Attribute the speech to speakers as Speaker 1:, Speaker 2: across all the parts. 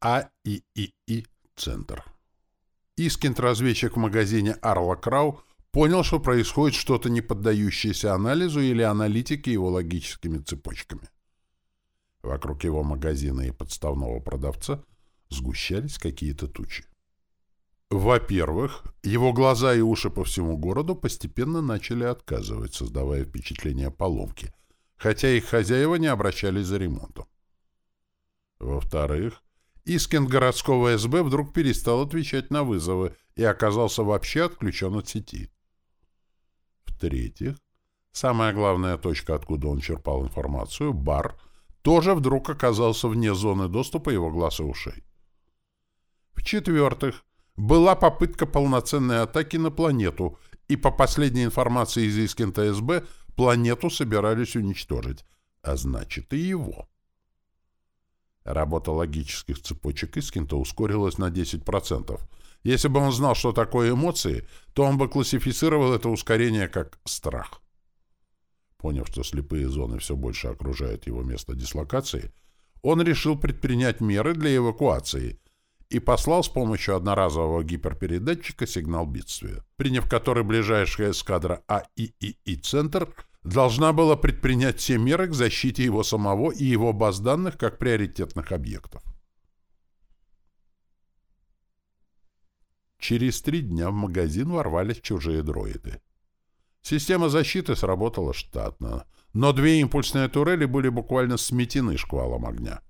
Speaker 1: АИИИ «Центр». Искент-разведчик в магазине «Арла Крау» понял, что происходит что-то не поддающееся анализу или аналитике его логическими цепочками. Вокруг его магазина и подставного продавца сгущались какие-то тучи. Во-первых, его глаза и уши по всему городу постепенно начали отказывать, создавая впечатление поломки, хотя их хозяева не обращались за ремонтом. Во-вторых, Искин городского СБ вдруг перестал отвечать на вызовы и оказался вообще отключен от сети. В-третьих, самая главная точка, откуда он черпал информацию, бар, тоже вдруг оказался вне зоны доступа его глаз и ушей. В-четвертых, была попытка полноценной атаки на планету, и по последней информации из Искента СБ планету собирались уничтожить, а значит и его. Работа логических цепочек Искента ускорилась на 10%. Если бы он знал, что такое эмоции, то он бы классифицировал это ускорение как страх. Поняв, что слепые зоны все больше окружают его место дислокации, он решил предпринять меры для эвакуации – и послал с помощью одноразового гиперпередатчика сигнал бедствия, приняв который ближайшая эскадра АИИИ-центр должна была предпринять все меры к защите его самого и его баз данных как приоритетных объектов. Через три дня в магазин ворвались чужие дроиды. Система защиты сработала штатно, но две импульсные турели были буквально сметены шквалом огня.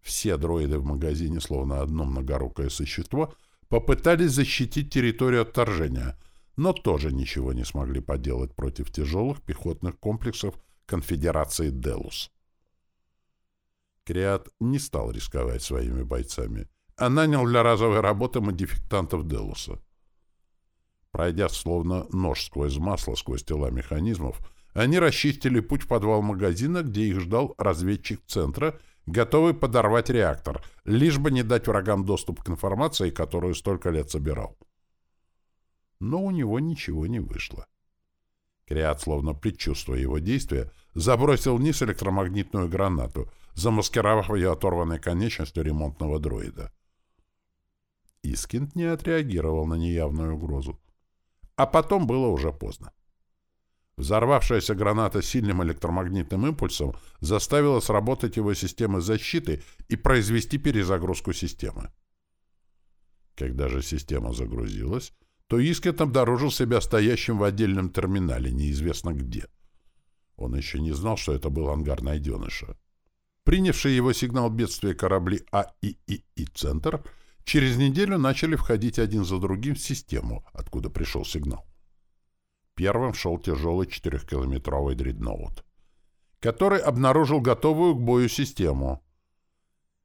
Speaker 1: Все дроиды в магазине, словно одно многорукое существо, попытались защитить территорию от вторжения, но тоже ничего не смогли поделать против тяжелых пехотных комплексов конфедерации «Делус». Криат не стал рисковать своими бойцами, а нанял для разовой работы модификтантов «Делуса». Пройдя словно нож сквозь масло, сквозь тела механизмов, они расчистили путь в подвал магазина, где их ждал разведчик центра — готовый подорвать реактор, лишь бы не дать врагам доступ к информации, которую столько лет собирал. Но у него ничего не вышло. Криат, словно предчувствуя его действия, забросил вниз электромагнитную гранату, замаскировав ее оторванной конечностью ремонтного дроида. Искинд не отреагировал на неявную угрозу. А потом было уже поздно. Взорвавшаяся граната сильным электромагнитным импульсом заставила сработать его системы защиты и произвести перезагрузку системы. Когда же система загрузилась, то Искет обнаружил себя стоящим в отдельном терминале, неизвестно где. Он еще не знал, что это был ангар найденыша. Принявшие его сигнал бедствия корабли АИИИ «Центр» через неделю начали входить один за другим в систему, откуда пришел сигнал. Первым шел тяжелый четырехкилометровый дредноут, который обнаружил готовую к бою систему.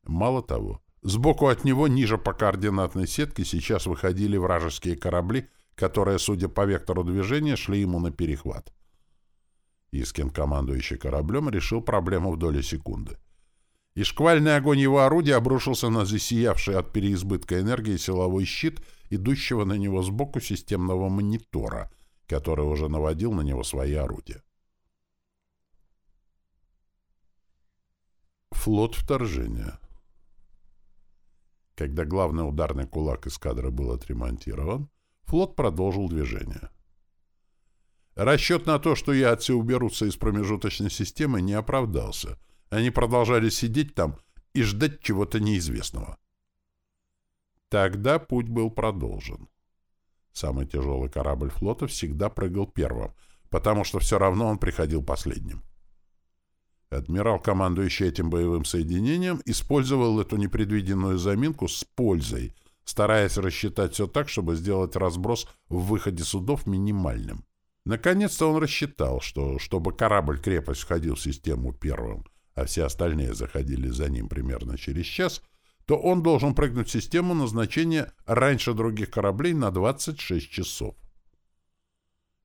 Speaker 1: Мало того, сбоку от него, ниже по координатной сетке, сейчас выходили вражеские корабли, которые, судя по вектору движения, шли ему на перехват. Искин, командующий кораблем, решил проблему в доли секунды. И шквальный огонь его орудия обрушился на засиявший от переизбытка энергии силовой щит, идущего на него сбоку системного монитора — который уже наводил на него свои орудия. Флот вторжения Когда главный ударный кулак эскадры был отремонтирован, флот продолжил движение. Расчет на то, что яйцы уберутся из промежуточной системы, не оправдался. Они продолжали сидеть там и ждать чего-то неизвестного. Тогда путь был продолжен. Самый тяжелый корабль флота всегда прыгал первым, потому что все равно он приходил последним. Адмирал, командующий этим боевым соединением, использовал эту непредвиденную заминку с пользой, стараясь рассчитать все так, чтобы сделать разброс в выходе судов минимальным. Наконец-то он рассчитал, что чтобы корабль-крепость входил в систему первым, а все остальные заходили за ним примерно через час — то он должен прыгнуть в систему назначения раньше других кораблей на 26 часов.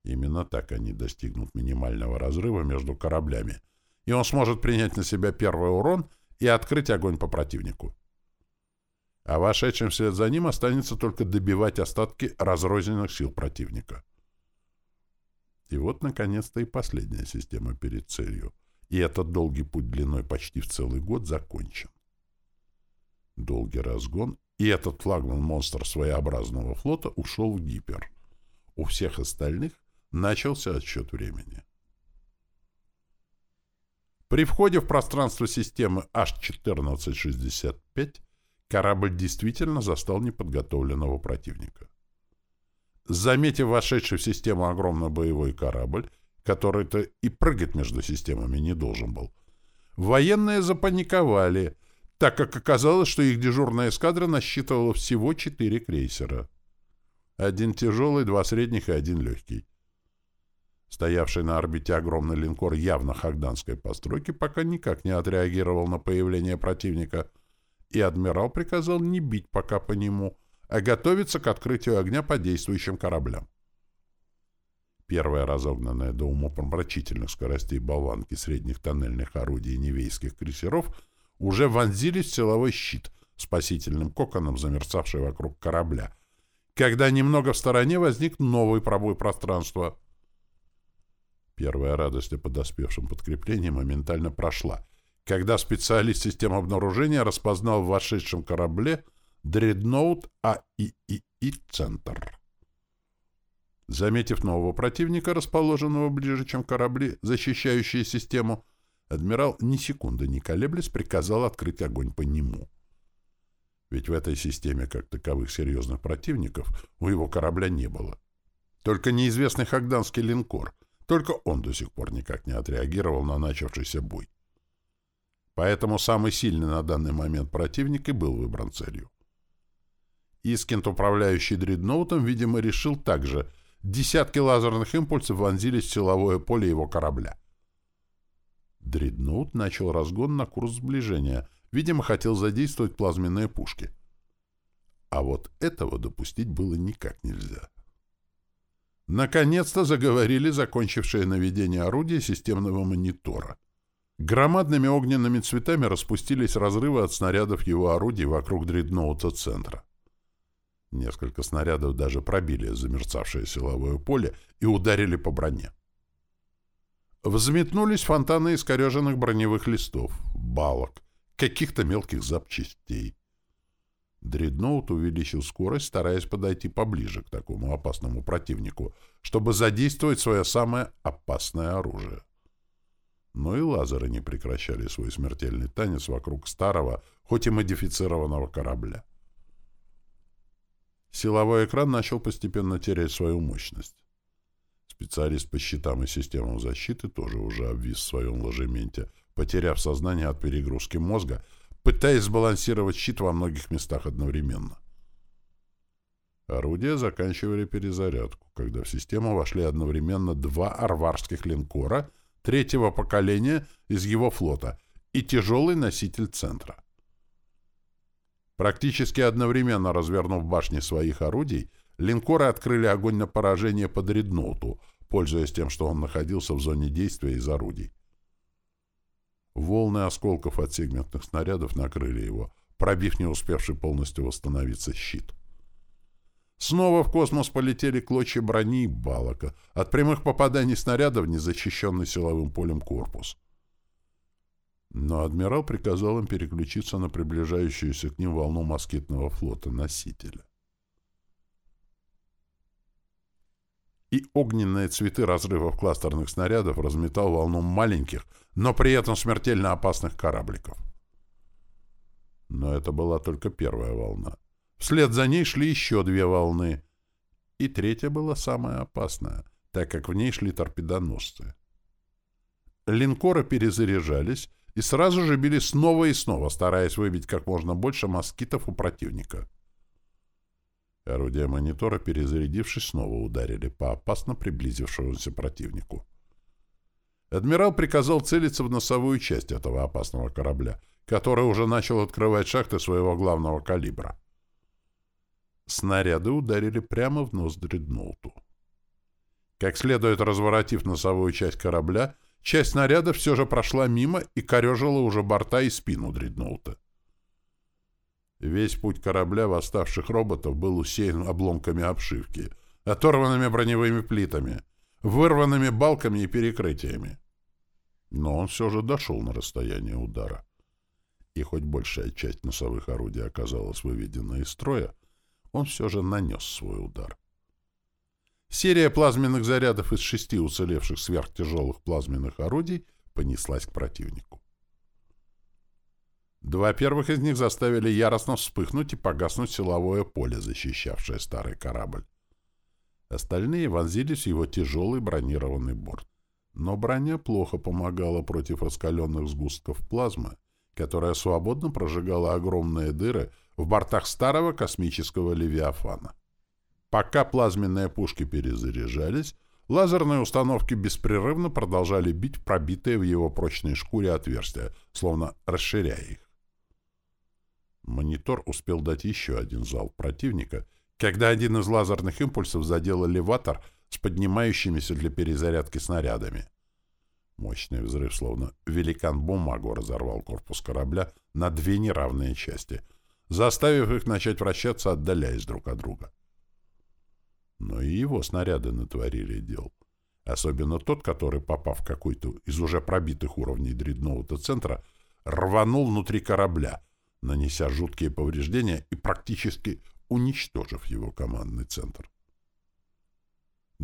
Speaker 1: Именно так они достигнут минимального разрыва между кораблями, и он сможет принять на себя первый урон и открыть огонь по противнику. А вошедшим вслед за ним останется только добивать остатки разрозненных сил противника. И вот, наконец-то, и последняя система перед целью. И этот долгий путь длиной почти в целый год закончен. Долгий разгон, и этот флагман-монстр своеобразного флота ушел в гипер. У всех остальных начался отсчет времени. При входе в пространство системы H-1465 корабль действительно застал неподготовленного противника. Заметив вошедший в систему огромный боевой корабль, который-то и прыгать между системами не должен был, военные запаниковали, так как оказалось, что их дежурная эскадра насчитывала всего четыре крейсера. Один тяжелый, два средних и один легкий. Стоявший на орбите огромный линкор явно хагданской постройки пока никак не отреагировал на появление противника, и адмирал приказал не бить пока по нему, а готовиться к открытию огня по действующим кораблям. Первая разогнанная до умопомрачительных скоростей болванки средних тоннельных орудий невейских крейсеров уже вонзились в силовой щит, спасительным коконом замерцавший вокруг корабля, когда немного в стороне возник новый пробой пространства. Первая радость о подоспевшем подкреплении моментально прошла, когда специалист систем обнаружения распознал в вошедшем корабле дредноут АИИИ «Центр». Заметив нового противника, расположенного ближе, чем корабли, защищающие систему, адмирал ни секунды не колеблясь приказал открыть огонь по нему. Ведь в этой системе как таковых серьезных противников у его корабля не было. Только неизвестный хагданский линкор, только он до сих пор никак не отреагировал на начавшийся бой. Поэтому самый сильный на данный момент противник и был выбран целью. Искент, управляющий дредноутом, видимо, решил также. Десятки лазерных импульсов вонзились в силовое поле его корабля. Дредноут начал разгон на курс сближения. Видимо, хотел задействовать плазменные пушки. А вот этого допустить было никак нельзя. Наконец-то заговорили закончившие наведение орудия системного монитора. Громадными огненными цветами распустились разрывы от снарядов его орудий вокруг дредноута центра. Несколько снарядов даже пробили замерцавшее силовое поле и ударили по броне. Взметнулись фонтаны искореженных броневых листов, балок, каких-то мелких запчастей. Дредноут увеличил скорость, стараясь подойти поближе к такому опасному противнику, чтобы задействовать свое самое опасное оружие. Но и лазеры не прекращали свой смертельный танец вокруг старого, хоть и модифицированного корабля. Силовой экран начал постепенно терять свою мощность. Специалист по щитам и системам защиты тоже уже обвис в своем ложементе, потеряв сознание от перегрузки мозга, пытаясь сбалансировать щит во многих местах одновременно. Орудия заканчивали перезарядку, когда в систему вошли одновременно два арварских линкора третьего поколения из его флота и тяжелый носитель центра. Практически одновременно развернув башни своих орудий, линкоры открыли огонь на поражение по дредноуту, пользуясь тем, что он находился в зоне действия из орудий. Волны осколков от сегментных снарядов накрыли его, пробив не успевший полностью восстановиться щит. Снова в космос полетели клочья брони и балока, от прямых попаданий снарядов, незащищенный силовым полем корпус. Но адмирал приказал им переключиться на приближающуюся к ним волну москитного флота носителя. И огненные цветы разрывов кластерных снарядов разметал волну маленьких, но при этом смертельно опасных корабликов. Но это была только первая волна. Вслед за ней шли еще две волны. И третья была самая опасная, так как в ней шли торпедоносцы. Линкоры перезаряжались, и сразу же били снова и снова, стараясь выбить как можно больше москитов у противника. Орудия монитора, перезарядившись, снова ударили по опасно приблизившемуся противнику. Адмирал приказал целиться в носовую часть этого опасного корабля, который уже начал открывать шахты своего главного калибра. Снаряды ударили прямо в нос дредноуту. Как следует разворотив носовую часть корабля, Часть снаряда все же прошла мимо и корежила уже борта и спину дредноута. Весь путь корабля восставших роботов был усеян обломками обшивки, оторванными броневыми плитами, вырванными балками и перекрытиями. Но он все же дошел на расстояние удара. и хоть большая часть носовых орудий оказалась выведена из строя, он все же нанес свой удар. Серия плазменных зарядов из шести уцелевших сверхтяжелых плазменных орудий понеслась к противнику. Два первых из них заставили яростно вспыхнуть и погаснуть силовое поле, защищавшее старый корабль. Остальные вонзились в его тяжелый бронированный борт. Но броня плохо помогала против раскаленных сгустков плазмы, которая свободно прожигала огромные дыры в бортах старого космического «Левиафана». Пока плазменные пушки перезаряжались, лазерные установки беспрерывно продолжали бить пробитые в его прочной шкуре отверстия, словно расширяя их. Монитор успел дать еще один залп противника, когда один из лазерных импульсов задел элеватор с поднимающимися для перезарядки снарядами. Мощный взрыв, словно великан бумагу, разорвал корпус корабля на две неравные части, заставив их начать вращаться, отдаляясь друг от друга. Но и его снаряды натворили дел. Особенно тот, который, попав в какой-то из уже пробитых уровней дредноута центра, рванул внутри корабля, нанеся жуткие повреждения и практически уничтожив его командный центр.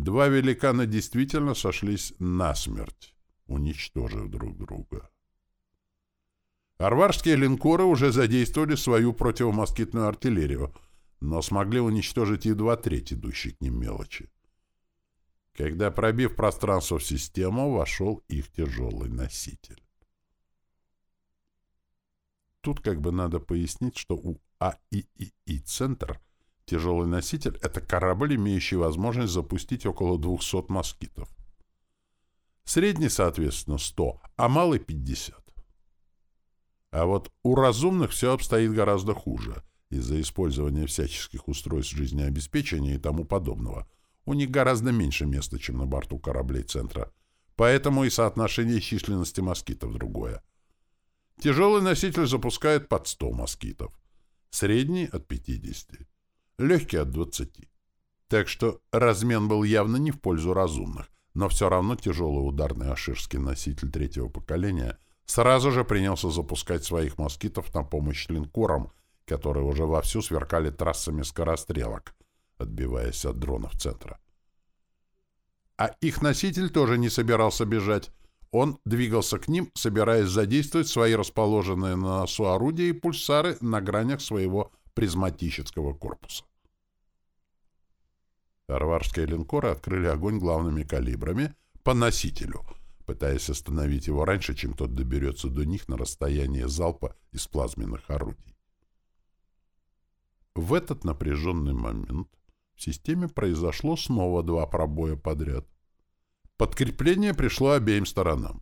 Speaker 1: Два великана действительно сошлись насмерть, уничтожив друг друга. Арварские линкоры уже задействовали свою противомоскитную артиллерию, но смогли уничтожить едва треть идущей к ним мелочи. Когда, пробив пространство в систему, вошел их тяжелый носитель. Тут как бы надо пояснить, что у АИИИ-центр тяжелый носитель — это корабль, имеющий возможность запустить около 200 москитов. Средний, соответственно, 100, а малый — 50. А вот у разумных все обстоит гораздо хуже. Из-за использования всяческих устройств жизнеобеспечения и тому подобного. У них гораздо меньше места, чем на борту кораблей центра. Поэтому и соотношение численности москитов другое. Тяжелый носитель запускает под 100 москитов. Средний — от 50. Легкий — от 20. Так что размен был явно не в пользу разумных, но все равно тяжелый ударный аширский носитель третьего поколения сразу же принялся запускать своих москитов на помощь линкорам, которые уже вовсю сверкали трассами скорострелок, отбиваясь от дронов центра. А их носитель тоже не собирался бежать, он двигался к ним, собираясь задействовать свои расположенные на носу орудия и пульсары на гранях своего призматического корпуса. Арварские линкоры открыли огонь главными калибрами по носителю, пытаясь остановить его раньше, чем тот доберется до них на расстояние залпа из плазменных орудий. В этот напряженный момент в системе произошло снова два пробоя подряд — Подкрепление пришло обеим сторонам.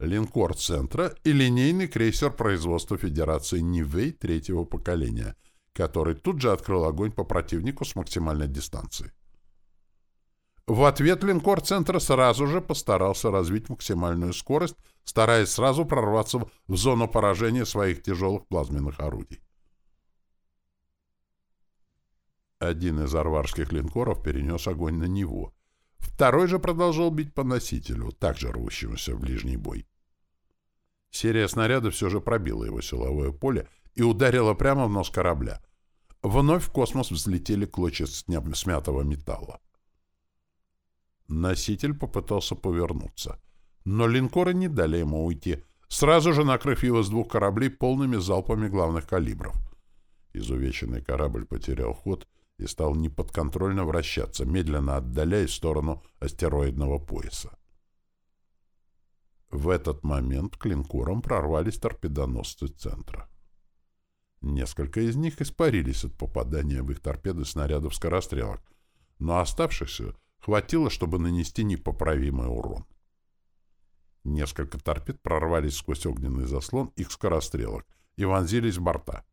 Speaker 1: Линкор центра и линейный крейсер производства Федерации Нивей третьего поколения, который тут же открыл огонь по противнику с максимальной дистанции. В ответ линкор центра сразу же постарался развить максимальную скорость, стараясь сразу прорваться в зону поражения своих тяжелых плазменных орудий. Один из арварских линкоров перенес огонь на него, Второй же продолжал бить по носителю, также рвущемуся в ближний бой. Серия снарядов все же пробила его силовое поле и ударила прямо в нос корабля. Вновь в космос взлетели клочья смятого металла. Носитель попытался повернуться, но линкоры не дали ему уйти, сразу же накрыв его с двух кораблей полными залпами главных калибров. Изувеченный корабль потерял ход и стал неподконтрольно вращаться, медленно отдаляясь в сторону астероидного пояса. В этот момент к линкорам прорвались торпедоносцы центра. Несколько из них испарились от попадания в их торпеды снарядов скорострелок, но оставшихся хватило, чтобы нанести непоправимый урон. Несколько торпед прорвались сквозь огненный заслон их скорострелок и вонзились в борта.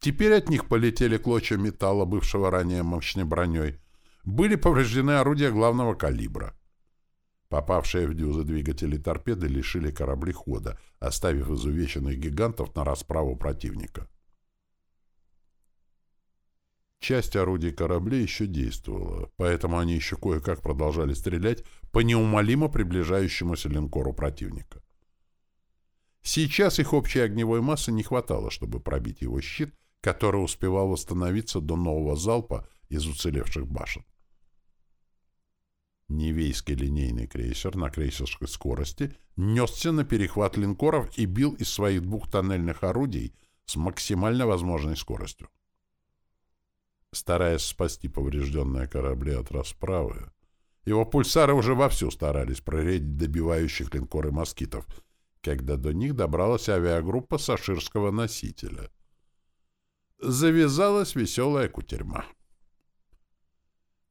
Speaker 1: Теперь от них полетели клочья металла, бывшего ранее мощной броней. Были повреждены орудия главного калибра. Попавшие в дюзы двигатели торпеды лишили корабли хода, оставив изувеченных гигантов на расправу противника. Часть орудий кораблей еще действовала, поэтому они еще кое-как продолжали стрелять по неумолимо приближающемуся линкору противника. Сейчас их общей огневой массы не хватало, чтобы пробить его щит, который успевал восстановиться до нового залпа из уцелевших башен. Невейский линейный крейсер на крейсерской скорости несся на перехват линкоров и бил из своих двух тоннельных орудий с максимально возможной скоростью. Стараясь спасти поврежденные корабли от расправы, его пульсары уже вовсю старались проредить добивающих линкоры москитов, когда до них добралась авиагруппа саширского носителя. Завязалась веселая кутерьма.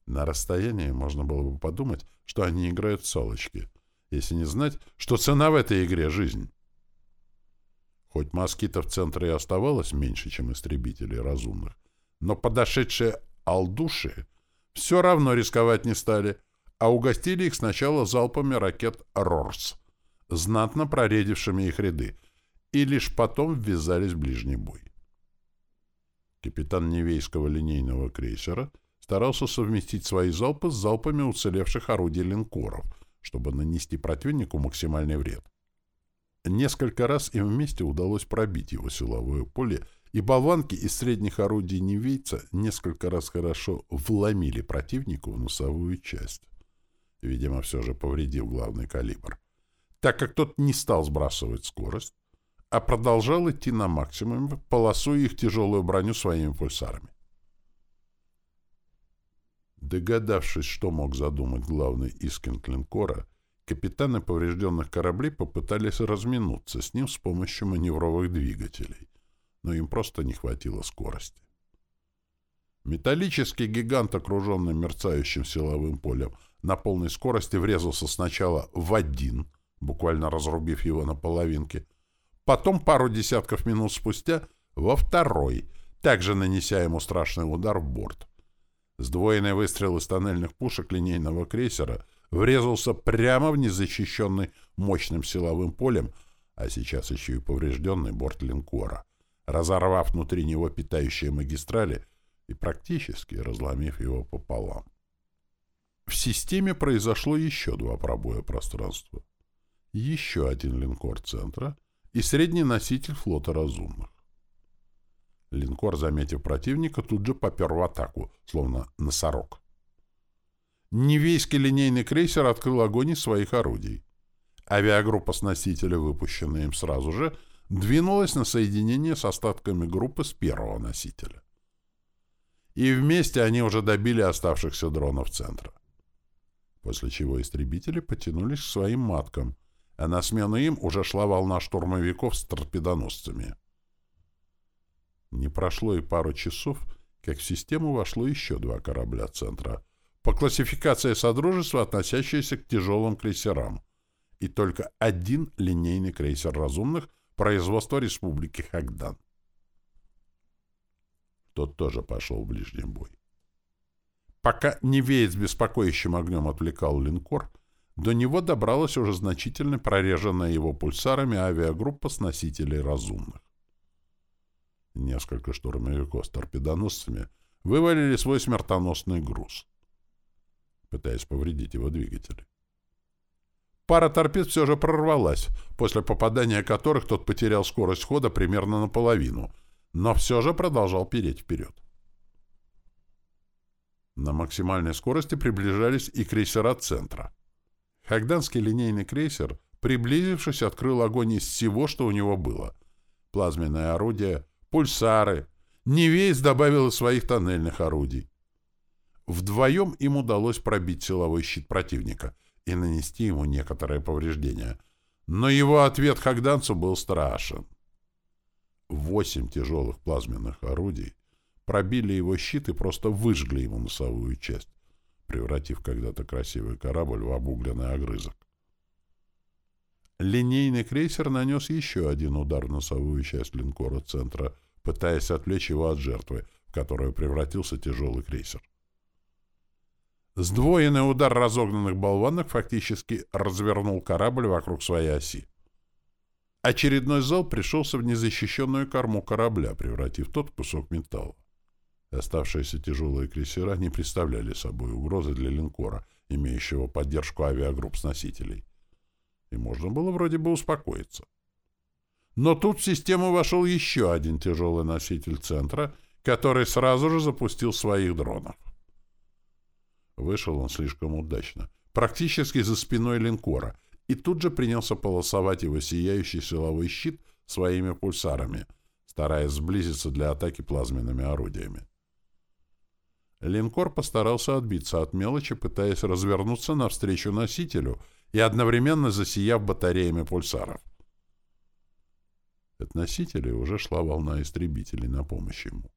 Speaker 1: На расстоянии можно было бы подумать, что они играют в солочки, если не знать, что цена в этой игре — жизнь. Хоть москитов в центре и оставалось меньше, чем истребителей разумных, но подошедшие алдуши все равно рисковать не стали, а угостили их сначала залпами ракет «Рорс», знатно проредившими их ряды, и лишь потом ввязались в ближний бой. Капитан Невейского линейного крейсера — старался совместить свои залпы с залпами уцелевших орудий линкоров, чтобы нанести противнику максимальный вред. Несколько раз им вместе удалось пробить его силовое поле, и болванки из средних орудий Невейца несколько раз хорошо вломили противнику в носовую часть, видимо, все же повредив главный калибр, так как тот не стал сбрасывать скорость, а продолжал идти на максимум, полосуя их тяжелую броню своими пульсарами. Догадавшись, что мог задумать главный Искин линкора, капитаны поврежденных кораблей попытались разминуться с ним с помощью маневровых двигателей, но им просто не хватило скорости. Металлический гигант, окруженный мерцающим силовым полем, на полной скорости врезался сначала в один, буквально разрубив его на половинки, потом пару десятков минут спустя во второй, также нанеся ему страшный удар в борт — Сдвоенный выстрел из тоннельных пушек линейного крейсера врезался прямо в незащищенный мощным силовым полем, а сейчас еще и поврежденный борт линкора, разорвав внутри него питающие магистрали и практически разломив его пополам. В системе произошло еще два пробоя пространства. Еще один линкор центра и средний носитель флота разумных. Линкор, заметив противника, тут же попер в атаку, словно носорог. Невейский линейный крейсер открыл огонь из своих орудий. Авиагруппа с носителя, выпущенная им сразу же, двинулась на соединение с остатками группы с первого носителя. И вместе они уже добили оставшихся дронов центра. После чего истребители потянулись к своим маткам, а на смену им уже шла волна штурмовиков с торпедоносцами. Не прошло и пару часов, как в систему вошло еще два корабля центра, по классификации Содружества, относящиеся к тяжелым крейсерам, и только один линейный крейсер разумных производства Республики Хагдан. Тот тоже пошел в ближний бой. Пока Невеец беспокоящим огнем отвлекал линкор, до него добралась уже значительно прореженная его пульсарами авиагруппа с носителей разумных. Несколько штурмовиков с торпедоносцами вывалили свой смертоносный груз, пытаясь повредить его двигатели. Пара торпед все же прорвалась, после попадания которых тот потерял скорость хода примерно наполовину, но все же продолжал переть вперед. На максимальной скорости приближались и крейсера центра. Хагданский линейный крейсер, приблизившись, открыл огонь из всего, что у него было. Плазменное орудие — пульсары. Невейс добавил своих тоннельных орудий. Вдвоем им удалось пробить силовой щит противника и нанести ему некоторые повреждения. Но его ответ Хагданцу был страшен. Восемь тяжелых плазменных орудий пробили его щит и просто выжгли ему носовую часть, превратив когда-то красивый корабль в обугленный огрызок. Линейный крейсер нанес еще один удар в носовую часть линкора центра, пытаясь отвлечь его от жертвы, в которую превратился тяжелый крейсер. Сдвоенный удар разогнанных болванок фактически развернул корабль вокруг своей оси. Очередной зал пришелся в незащищенную корму корабля, превратив тот в кусок металла. Оставшиеся тяжелые крейсера не представляли собой угрозы для линкора, имеющего поддержку авиагрупп с носителей и можно было вроде бы успокоиться. Но тут в систему вошел еще один тяжелый носитель центра, который сразу же запустил своих дронов. Вышел он слишком удачно, практически за спиной линкора, и тут же принялся полосовать его сияющий силовой щит своими пульсарами, стараясь сблизиться для атаки плазменными орудиями. Линкор постарался отбиться от мелочи, пытаясь развернуться навстречу носителю и одновременно засияв батареями пульсаров. От носителя уже шла волна истребителей на помощь ему.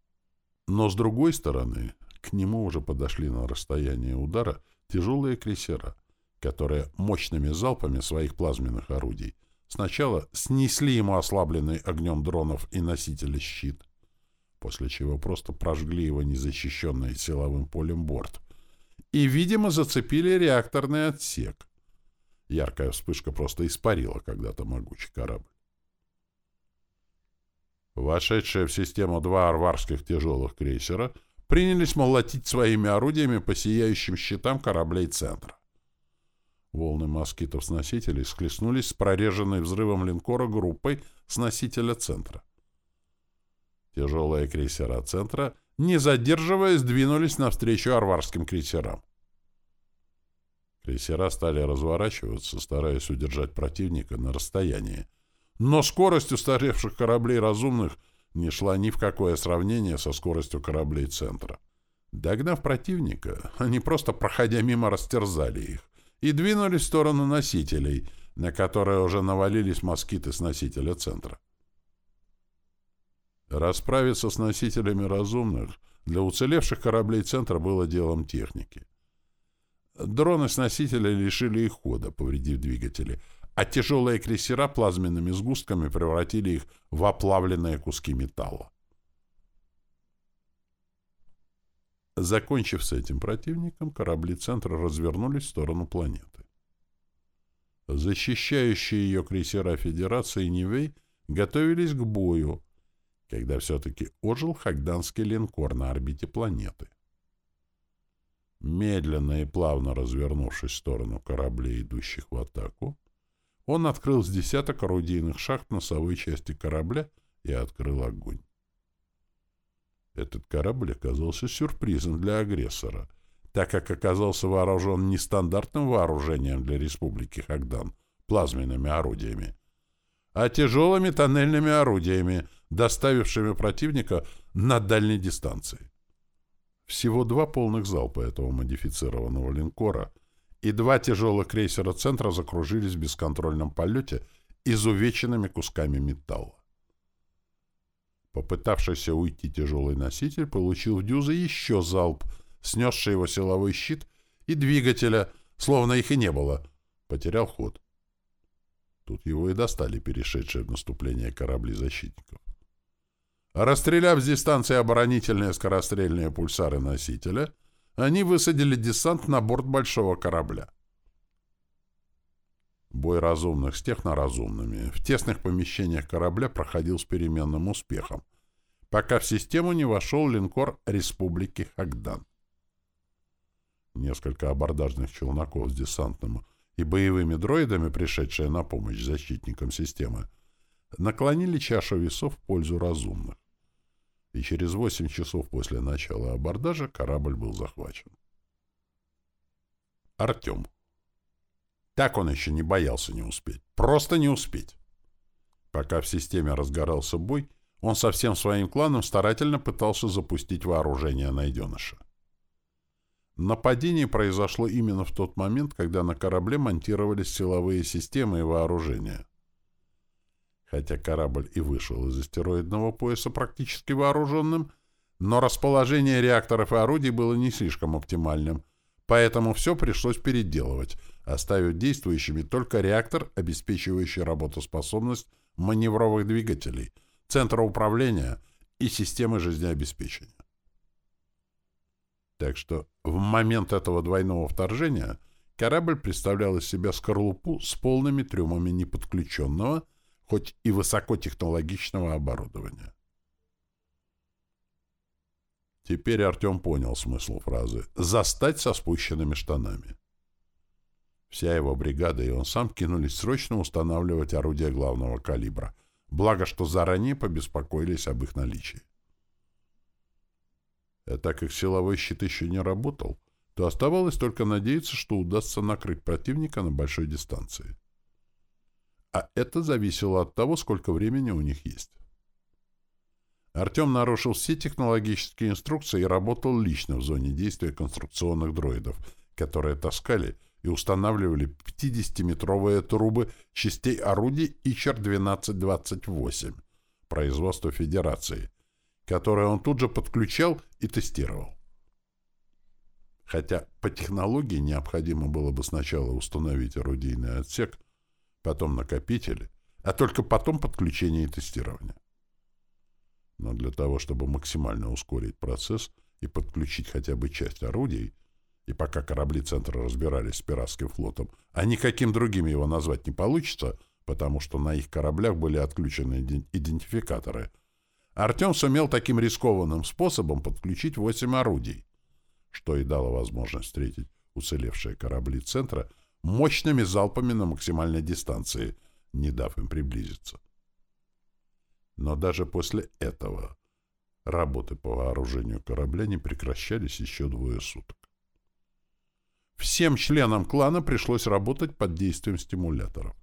Speaker 1: Но с другой стороны, к нему уже подошли на расстояние удара тяжелые крейсера, которые мощными залпами своих плазменных орудий сначала снесли ему ослабленный огнем дронов и носителя щит, после чего просто прожгли его незащищенный силовым полем борт, и, видимо, зацепили реакторный отсек. Яркая вспышка просто испарила когда-то могучий корабль. Вошедшие в систему два арварских тяжелых крейсера принялись молотить своими орудиями по сияющим щитам кораблей центра. Волны москитов с носителей схлестнулись с прореженной взрывом линкора группой с носителя центра. Тяжелые крейсера центра, не задерживаясь, двинулись навстречу арварским крейсерам. Крейсера стали разворачиваться, стараясь удержать противника на расстоянии. Но скорость устаревших кораблей разумных не шла ни в какое сравнение со скоростью кораблей центра. Догнав противника, они просто, проходя мимо, растерзали их и двинулись в сторону носителей, на которые уже навалились москиты с носителя центра. Расправиться с носителями разумных для уцелевших кораблей центра было делом техники. Дроны с носителя лишили их хода, повредив двигатели, а тяжелые крейсера плазменными сгустками превратили их в оплавленные куски металла. Закончив с этим противником, корабли центра развернулись в сторону планеты. Защищающие ее крейсера Федерации Нивей готовились к бою, когда все-таки ожил хагданский линкор на орбите планеты. Медленно и плавно развернувшись в сторону кораблей, идущих в атаку, он открыл с десяток орудийных шахт носовой части корабля и открыл огонь. Этот корабль оказался сюрпризом для агрессора, так как оказался вооружен не стандартным вооружением для Республики Хагдан, плазменными орудиями, а тяжелыми тоннельными орудиями, доставившими противника на дальней дистанции. Всего два полных залпа этого модифицированного линкора и два тяжелых крейсера центра закружились в бесконтрольном полете изувеченными кусками металла. Попытавшийся уйти тяжелый носитель получил в дюзы еще залп, снесший его силовой щит и двигателя, словно их и не было. Потерял ход. Тут его и достали перешедшие в наступление корабли защитников. Расстреляв с дистанции оборонительные скорострельные пульсары носителя, они высадили десант на борт большого корабля. Бой разумных с техноразумными в тесных помещениях корабля проходил с переменным успехом, пока в систему не вошел линкор Республики Хагдан. Несколько абордажных челноков с десантным и боевыми дроидами, пришедшие на помощь защитникам системы, наклонили чашу весов в пользу разумных. И через 8 часов после начала абордажа корабль был захвачен. Артем так он еще не боялся не успеть. Просто не успеть. Пока в системе разгорался бой, он со всем своим кланом старательно пытался запустить вооружение найденыша. Нападение произошло именно в тот момент, когда на корабле монтировались силовые системы и вооружения. Хотя корабль и вышел из астероидного пояса практически вооруженным, но расположение реакторов и орудий было не слишком оптимальным, поэтому все пришлось переделывать — оставив действующими только реактор, обеспечивающий работоспособность маневровых двигателей, центра управления и системы жизнеобеспечения. Так что в момент этого двойного вторжения корабль представлял из себя скорлупу с полными трюмами неподключенного, хоть и высокотехнологичного оборудования. Теперь Артем понял смысл фразы «застать со спущенными штанами». Вся его бригада и он сам кинулись срочно устанавливать орудия главного калибра, Благо, что заранее побеспокоились об их наличии. А так как силовой щит еще не работал, то оставалось только надеяться, что удастся накрыть противника на большой дистанции. А это зависело от того, сколько времени у них есть. Артем нарушил все технологические инструкции и работал лично в зоне действия конструкционных дроидов, которые таскали и устанавливали 50-метровые трубы частей орудий ИЧР-1228 производства Федерации, которые он тут же подключал и тестировал. Хотя по технологии необходимо было бы сначала установить орудийный отсек, потом накопители, а только потом подключение и тестирование. Но для того, чтобы максимально ускорить процесс и подключить хотя бы часть орудий, и пока корабли центра разбирались с пиратским флотом, а никаким другим его назвать не получится, потому что на их кораблях были отключены идентификаторы, Артем сумел таким рискованным способом подключить восемь орудий, что и дало возможность встретить уцелевшие корабли центра мощными залпами на максимальной дистанции, не дав им приблизиться. Но даже после этого работы по вооружению корабля не прекращались еще двое суток. Всем членам клана пришлось работать под действием стимуляторов.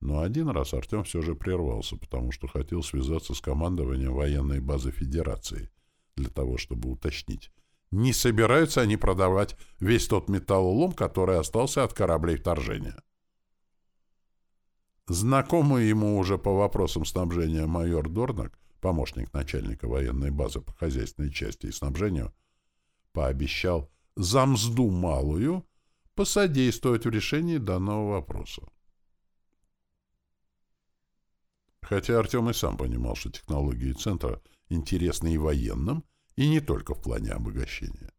Speaker 1: Но один раз Артем все же прервался, потому что хотел связаться с командованием военной базы Федерации для того, чтобы уточнить, не собираются они продавать весь тот металлолом, который остался от кораблей вторжения. Знакомый ему уже по вопросам снабжения майор Дорнак, помощник начальника военной базы по хозяйственной части и снабжению, пообещал за мзду малую посодействовать в решении данного вопроса. Хотя Артем и сам понимал, что технологии центра интересны и военным, и не только в плане обогащения.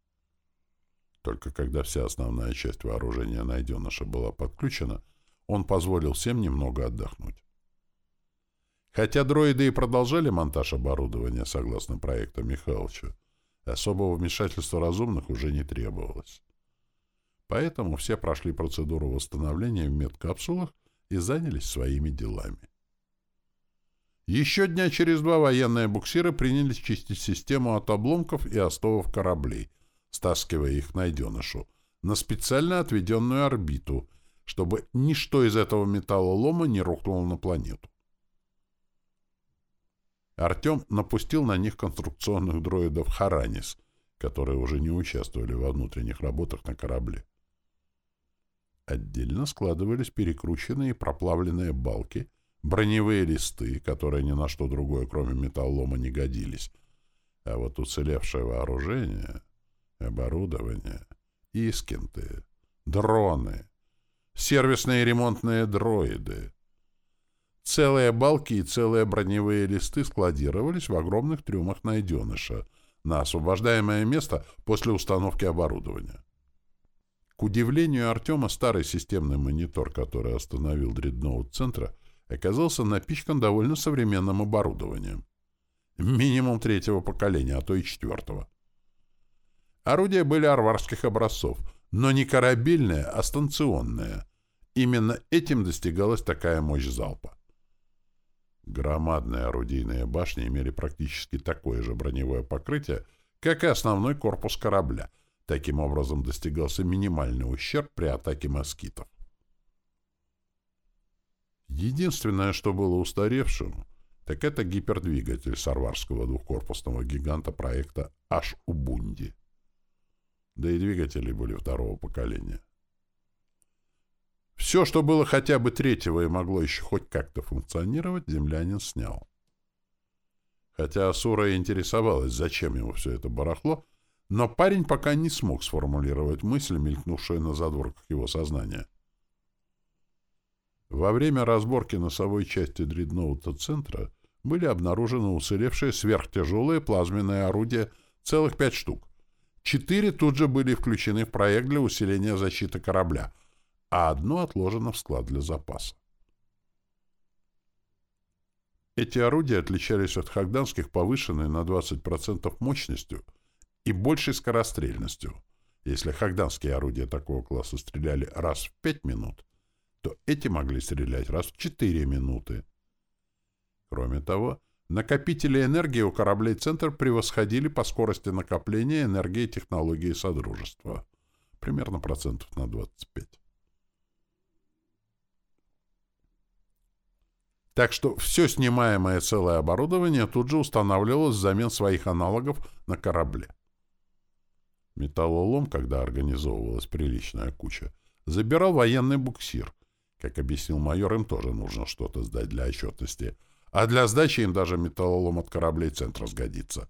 Speaker 1: Только когда вся основная часть вооружения найденыша была подключена, он позволил всем немного отдохнуть. Хотя дроиды и продолжали монтаж оборудования согласно проекту Михайловича, Особого вмешательства разумных уже не требовалось. Поэтому все прошли процедуру восстановления в медкапсулах и занялись своими делами. Еще дня через два военные буксиры принялись чистить систему от обломков и остовов кораблей, стаскивая их найденышу, на специально отведенную орбиту, чтобы ничто из этого металлолома не рухнуло на планету. Артем напустил на них конструкционных дроидов «Харанис», которые уже не участвовали во внутренних работах на корабле. Отдельно складывались перекрученные и проплавленные балки, броневые листы, которые ни на что другое, кроме металлома, не годились, а вот уцелевшее вооружение, оборудование, искенты, дроны, сервисные ремонтные дроиды — Целые балки и целые броневые листы складировались в огромных трюмах найденыша на освобождаемое место после установки оборудования. К удивлению Артема, старый системный монитор, который остановил дредноут центра, оказался напичкан довольно современным оборудованием. Минимум третьего поколения, а то и четвертого. Орудия были арварских образцов, но не корабельные, а станционные. Именно этим достигалась такая мощь залпа. Громадные орудийные башни имели практически такое же броневое покрытие, как и основной корпус корабля. Таким образом достигался минимальный ущерб при атаке москитов. Единственное, что было устаревшим, так это гипердвигатель сарварского двухкорпусного гиганта проекта Аш-Убунди. Да и двигатели были второго поколения. Все, что было хотя бы третьего и могло еще хоть как-то функционировать, землянин снял. Хотя Асура интересовалась, зачем ему все это барахло, но парень пока не смог сформулировать мысль, мелькнувшую на задворках его сознания. Во время разборки носовой части дредноута центра были обнаружены уцелевшие сверхтяжелые плазменные орудия целых пять штук. Четыре тут же были включены в проект для усиления защиты корабля — а одно отложено в склад для запаса. Эти орудия отличались от хагданских повышенной на 20% мощностью и большей скорострельностью. Если хагданские орудия такого класса стреляли раз в 5 минут, то эти могли стрелять раз в 4 минуты. Кроме того, накопители энергии у кораблей «Центр» превосходили по скорости накопления энергии технологии Содружества. Примерно процентов на 25. Так что все снимаемое целое оборудование тут же устанавливалось взамен своих аналогов на корабле. Металлолом, когда организовывалась приличная куча, забирал военный буксир. Как объяснил майор, им тоже нужно что-то сдать для отчетности. А для сдачи им даже металлолом от кораблей центра сгодится.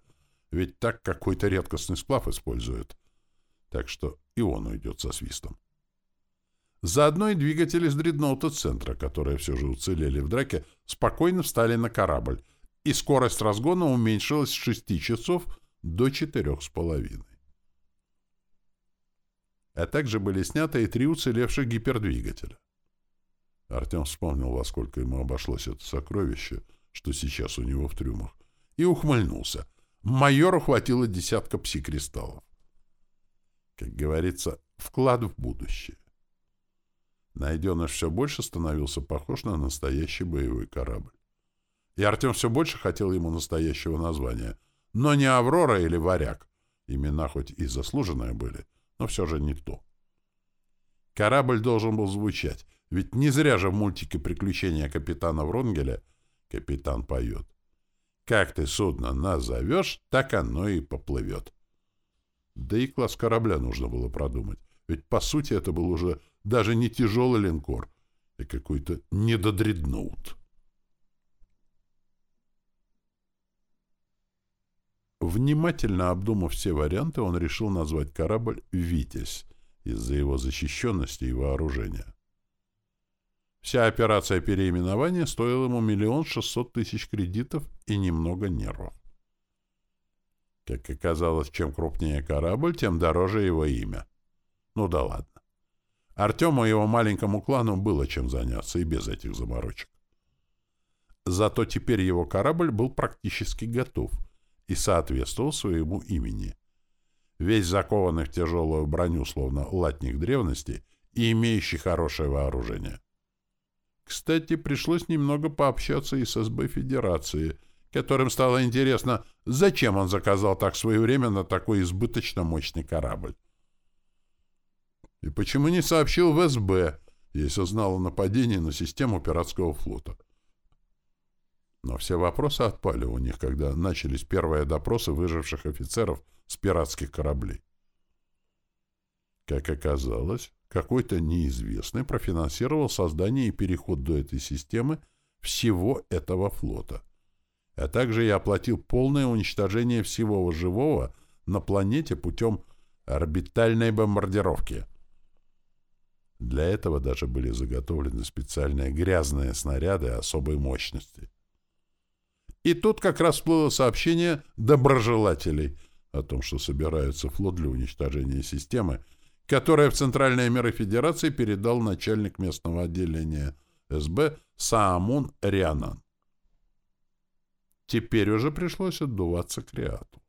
Speaker 1: Ведь так какой-то редкостный сплав используют. Так что и он уйдет со свистом. Заодно и двигатели с дредноута центра, которые все же уцелели в драке, спокойно встали на корабль, и скорость разгона уменьшилась с 6 часов до четырех с половиной. А также были сняты и три уцелевших гипердвигателя. Артем вспомнил, во сколько ему обошлось это сокровище, что сейчас у него в трюмах, и ухмыльнулся. Майору хватило десятка пси-кристаллов. Как говорится, вклад в будущее. Найденыш все больше становился похож на настоящий боевой корабль. И Артем все больше хотел ему настоящего названия. Но не «Аврора» или «Варяг». Имена хоть и заслуженные были, но все же не то. Корабль должен был звучать, ведь не зря же в мультике «Приключения капитана Вронгеля» капитан поет. «Как ты судно назовешь, так оно и поплывет». Да и класс корабля нужно было продумать, ведь по сути это был уже даже не тяжелый линкор, а какой-то недодредноут. Внимательно обдумав все варианты, он решил назвать корабль «Витязь» из-за его защищенности и вооружения. Вся операция переименования стоила ему миллион шестьсот тысяч кредитов и немного нервов. Как оказалось, чем крупнее корабль, тем дороже его имя. Ну да ладно. Артему и его маленькому клану было чем заняться и без этих заморочек. Зато теперь его корабль был практически готов и соответствовал своему имени. Весь закованный в тяжелую броню, словно латник древности, и имеющий хорошее вооружение. Кстати, пришлось немного пообщаться и с СБ Федерации, которым стало интересно, зачем он заказал так своевременно такой избыточно мощный корабль. И почему не сообщил в СБ, если знал о нападении на систему пиратского флота? Но все вопросы отпали у них, когда начались первые допросы выживших офицеров с пиратских кораблей. Как оказалось, какой-то неизвестный профинансировал создание и переход до этой системы всего этого флота, а также и оплатил полное уничтожение всего живого на планете путем орбитальной бомбардировки. Для этого даже были заготовлены специальные грязные снаряды особой мощности. И тут как раз всплыло сообщение доброжелателей о том, что собирается флот для уничтожения системы, которая в Центральные миры Федерации передал начальник местного отделения СБ Саамун Рианан. Теперь уже пришлось отдуваться к Риату.